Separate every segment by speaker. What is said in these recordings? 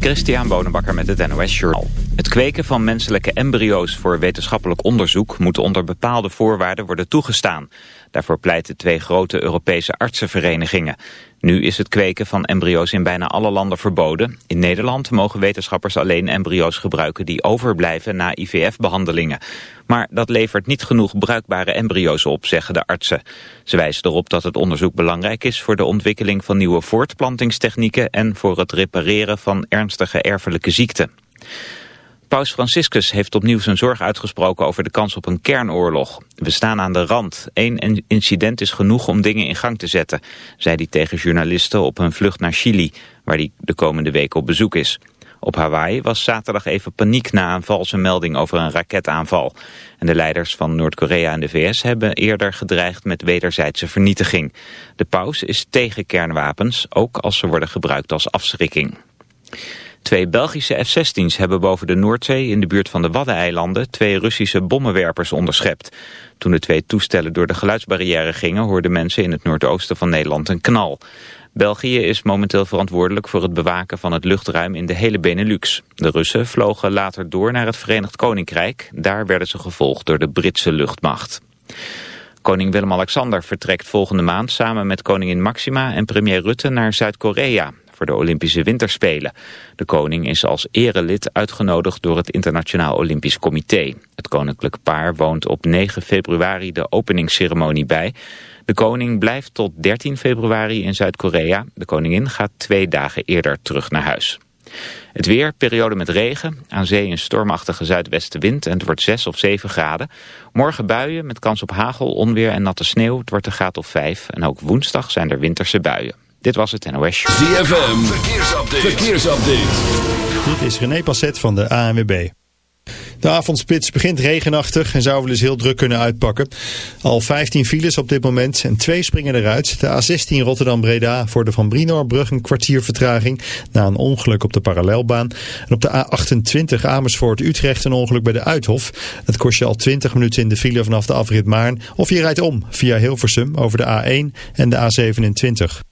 Speaker 1: Christian Bonenbakker met het NOS Journal. Het kweken van menselijke embryo's voor wetenschappelijk onderzoek moet onder bepaalde voorwaarden worden toegestaan. Daarvoor pleiten twee grote Europese artsenverenigingen. Nu is het kweken van embryo's in bijna alle landen verboden. In Nederland mogen wetenschappers alleen embryo's gebruiken die overblijven na IVF-behandelingen. Maar dat levert niet genoeg bruikbare embryo's op, zeggen de artsen. Ze wijzen erop dat het onderzoek belangrijk is voor de ontwikkeling van nieuwe voortplantingstechnieken en voor het repareren van ernstige erfelijke ziekten. Paus Franciscus heeft opnieuw zijn zorg uitgesproken over de kans op een kernoorlog. We staan aan de rand. Eén incident is genoeg om dingen in gang te zetten, zei hij tegen journalisten op een vlucht naar Chili, waar hij de komende week op bezoek is. Op Hawaii was zaterdag even paniek na een valse melding over een raketaanval. En de leiders van Noord-Korea en de VS hebben eerder gedreigd met wederzijdse vernietiging. De paus is tegen kernwapens, ook als ze worden gebruikt als afschrikking. Twee Belgische F-16's hebben boven de Noordzee in de buurt van de Waddeneilanden twee Russische bommenwerpers onderschept. Toen de twee toestellen door de geluidsbarrière gingen hoorden mensen in het noordoosten van Nederland een knal. België is momenteel verantwoordelijk voor het bewaken van het luchtruim in de hele Benelux. De Russen vlogen later door naar het Verenigd Koninkrijk. Daar werden ze gevolgd door de Britse luchtmacht. Koning Willem-Alexander vertrekt volgende maand samen met koningin Maxima en premier Rutte naar Zuid-Korea voor de Olympische Winterspelen. De koning is als erelid uitgenodigd door het Internationaal Olympisch Comité. Het koninklijk paar woont op 9 februari de openingsceremonie bij. De koning blijft tot 13 februari in Zuid-Korea. De koningin gaat twee dagen eerder terug naar huis. Het weer, periode met regen, aan zee een stormachtige zuidwestenwind en het wordt 6 of 7 graden. Morgen buien met kans op hagel, onweer en natte sneeuw, het wordt een graad of 5. En ook woensdag zijn er winterse buien. Dit was het NOS Show.
Speaker 2: ZFM, verkeersupdate. verkeersupdate.
Speaker 3: Dit is René Passet van de ANWB. De avondspits begint regenachtig en zou wel eens heel druk kunnen uitpakken. Al 15 files op dit moment en twee springen eruit. De A16 Rotterdam-Breda voor de Van Brinoorbrug een kwartier vertraging na een ongeluk op de parallelbaan. En op de A28 Amersfoort-Utrecht een ongeluk bij de Uithof. Het kost je al 20 minuten in de file vanaf de afrit Maarn. Of je rijdt om via Hilversum over de A1 en de A27.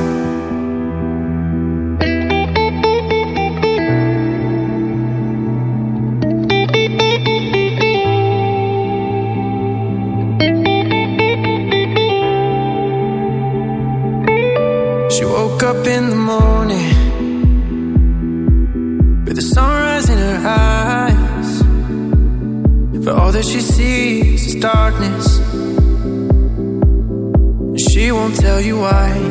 Speaker 4: darkness. She won't tell you why.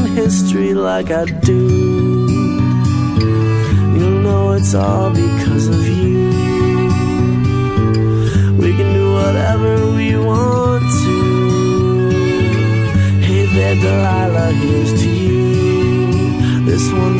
Speaker 5: making history like I do. You'll know it's all because of you. We can do whatever we want to. Hey there, Delilah, here's to you. This one's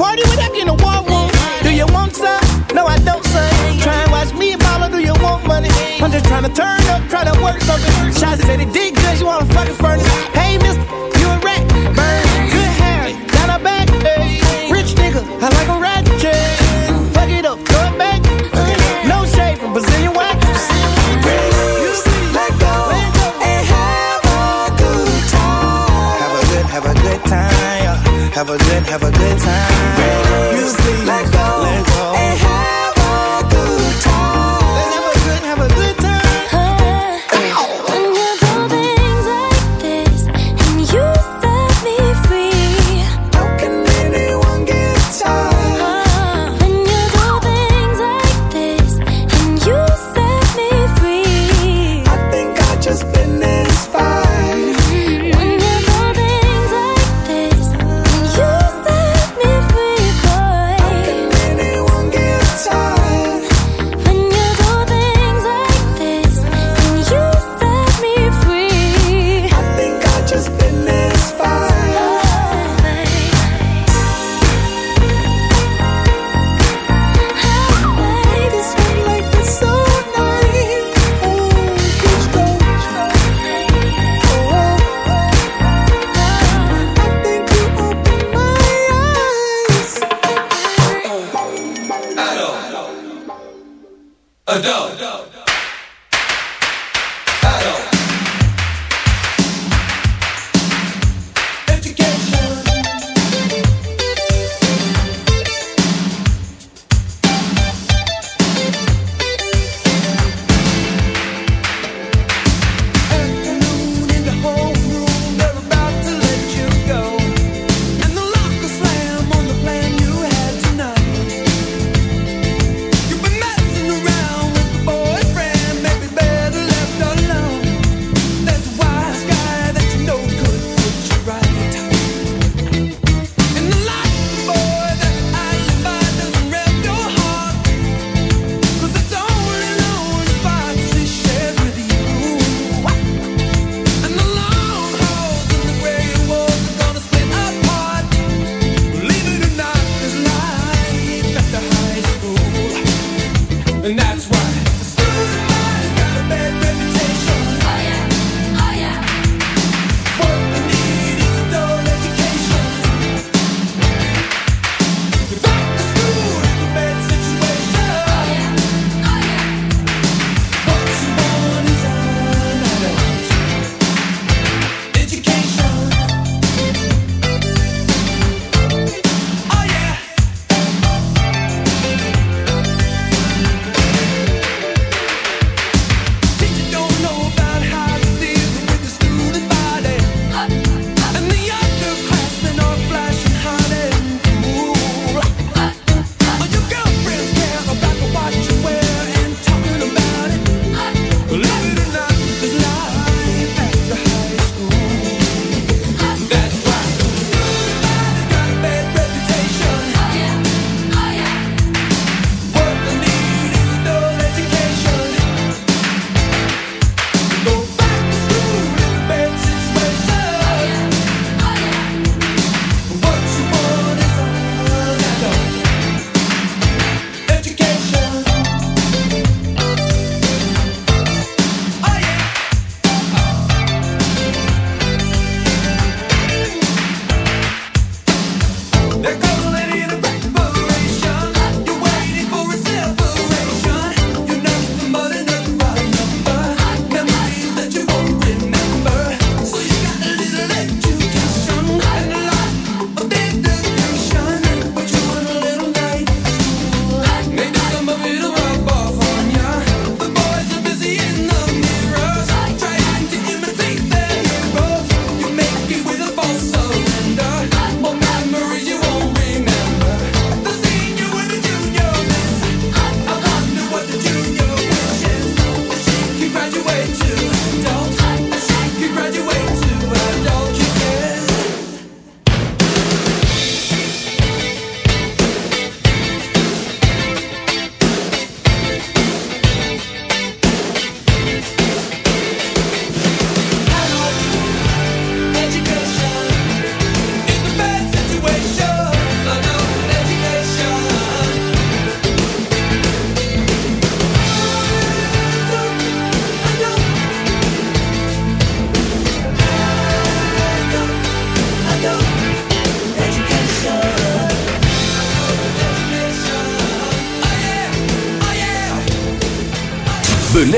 Speaker 6: Party with that in the war room. Do you want some? No, I don't, son. Try and watch me ball or do you want money? I'm just trying to turn up, try to work something. Shots said it did good, you wanna fucking furnace. Hey, mister,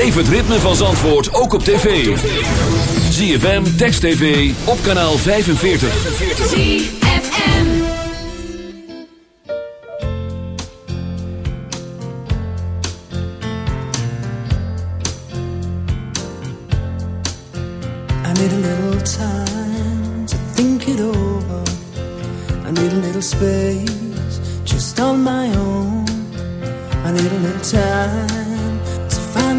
Speaker 2: Beleef het ritme van Zandvoort ook op tv. ZFM, Text TV, op kanaal 45.
Speaker 7: ZFM.
Speaker 8: I need a little time to think it over. I need a little space just on my own. I need a little time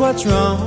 Speaker 8: what's wrong.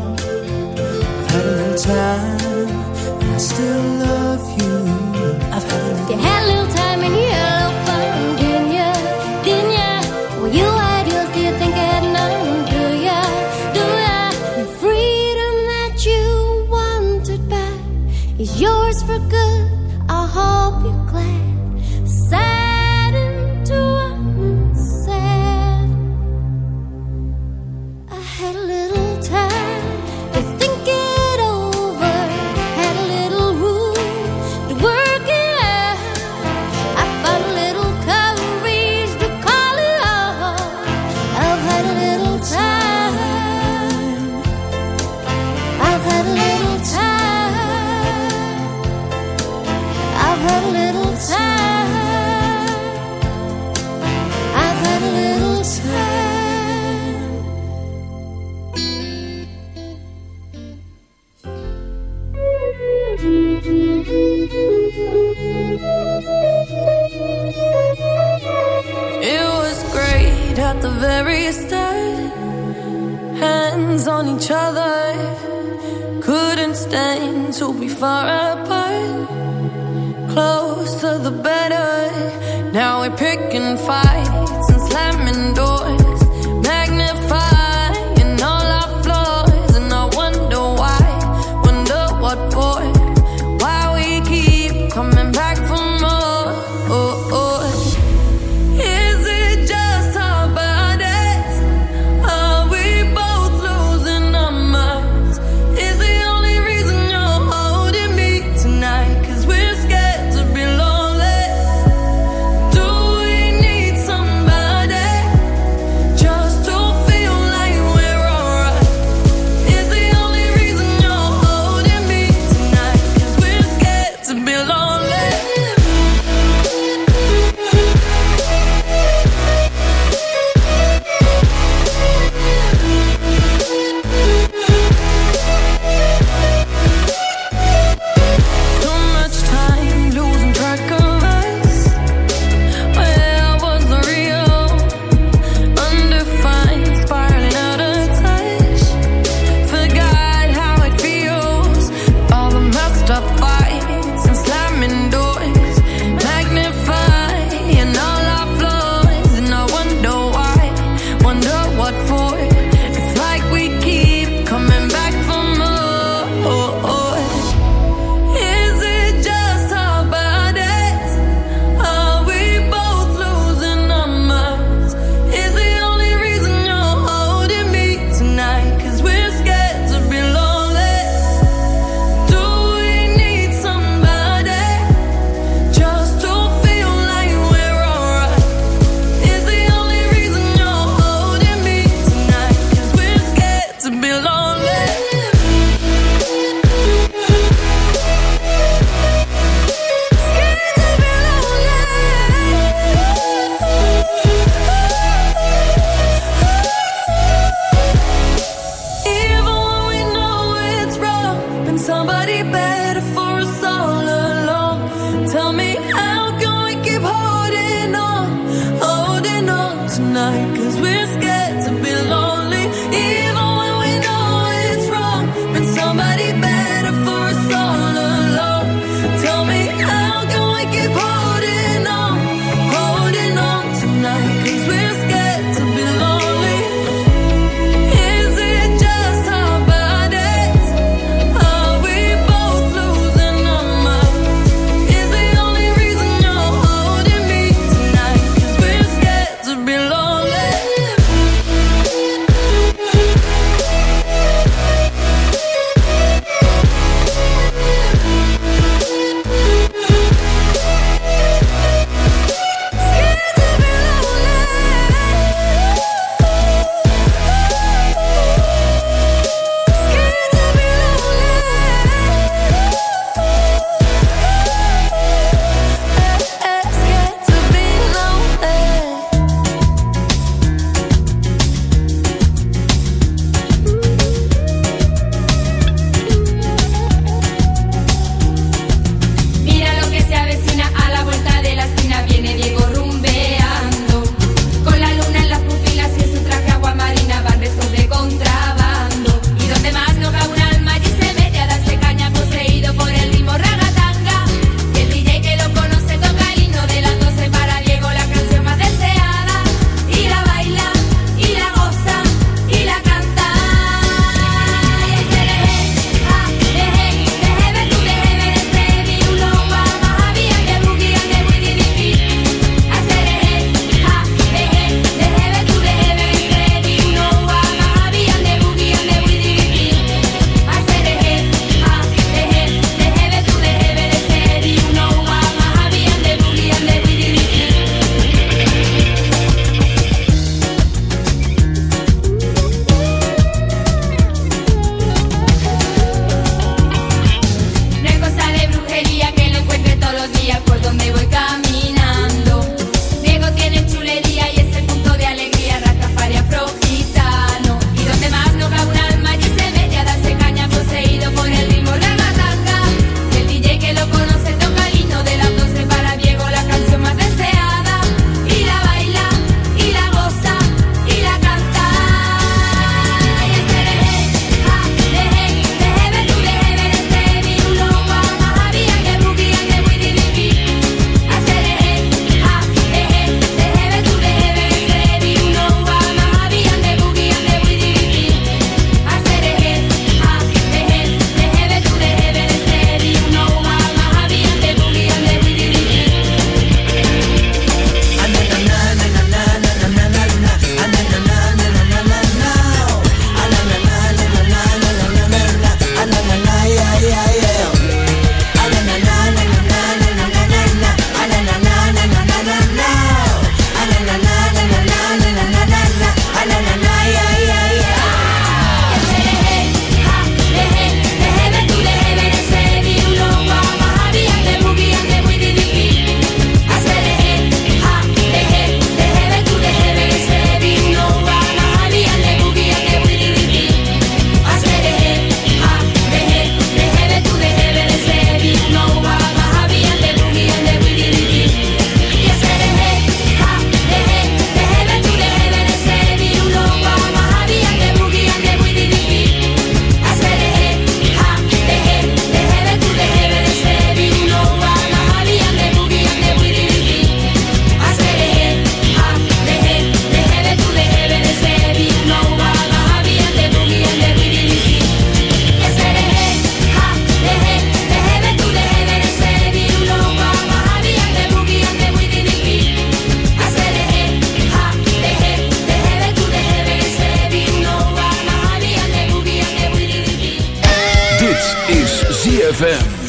Speaker 4: ZFM.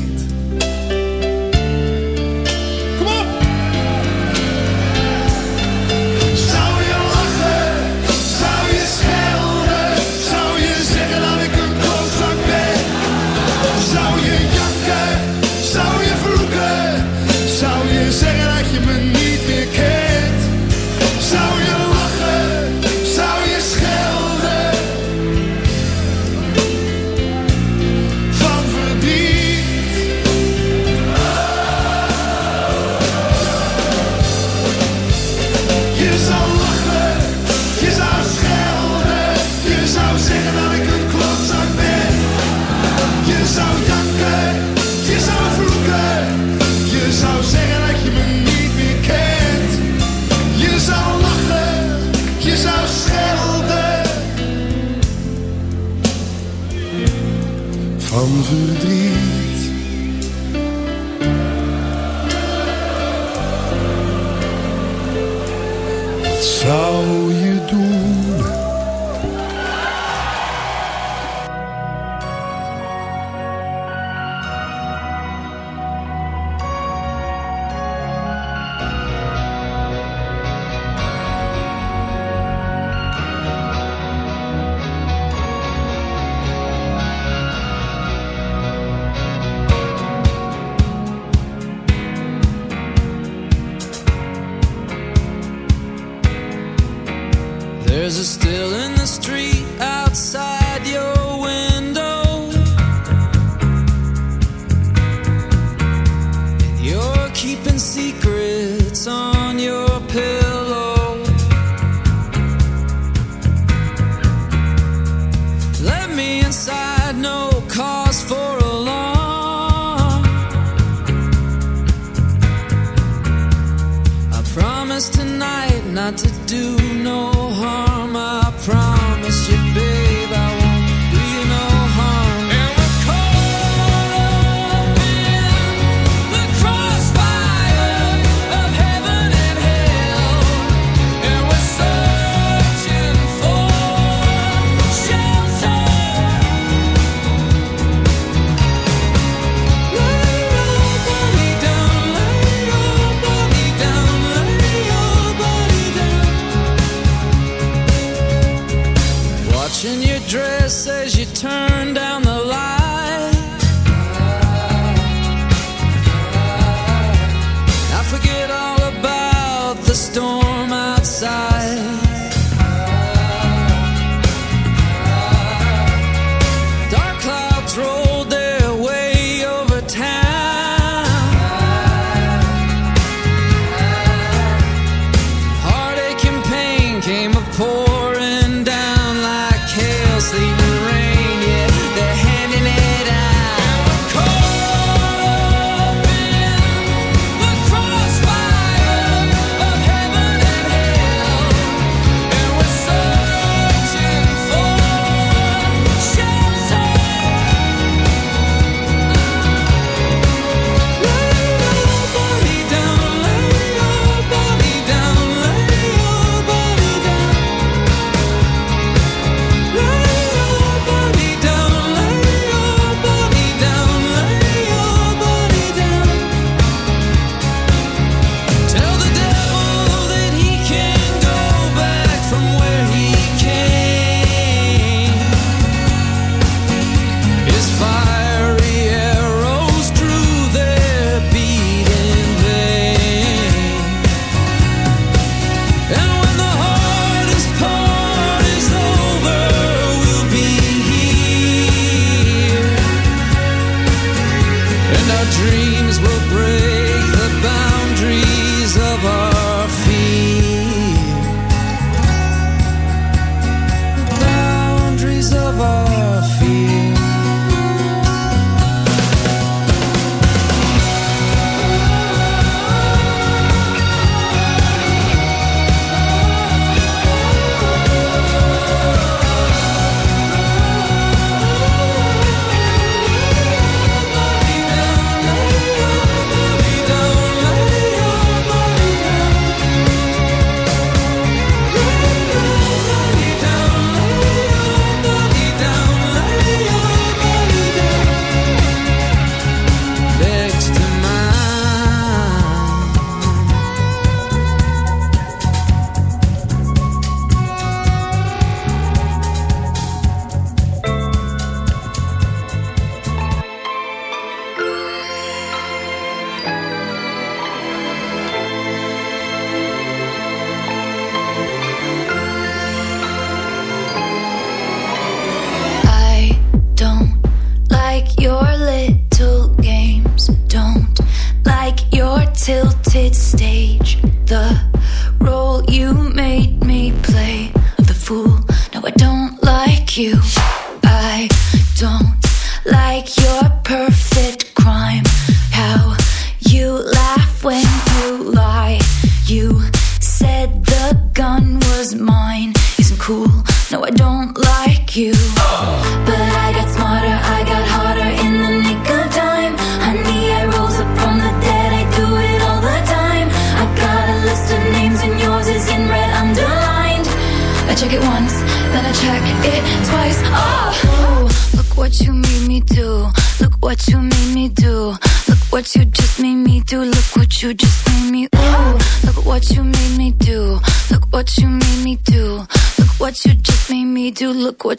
Speaker 9: Van verdriet. Wat zou je doen?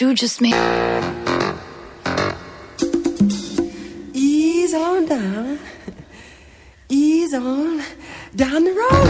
Speaker 10: you just made.
Speaker 11: Ease on down, ease on down the road.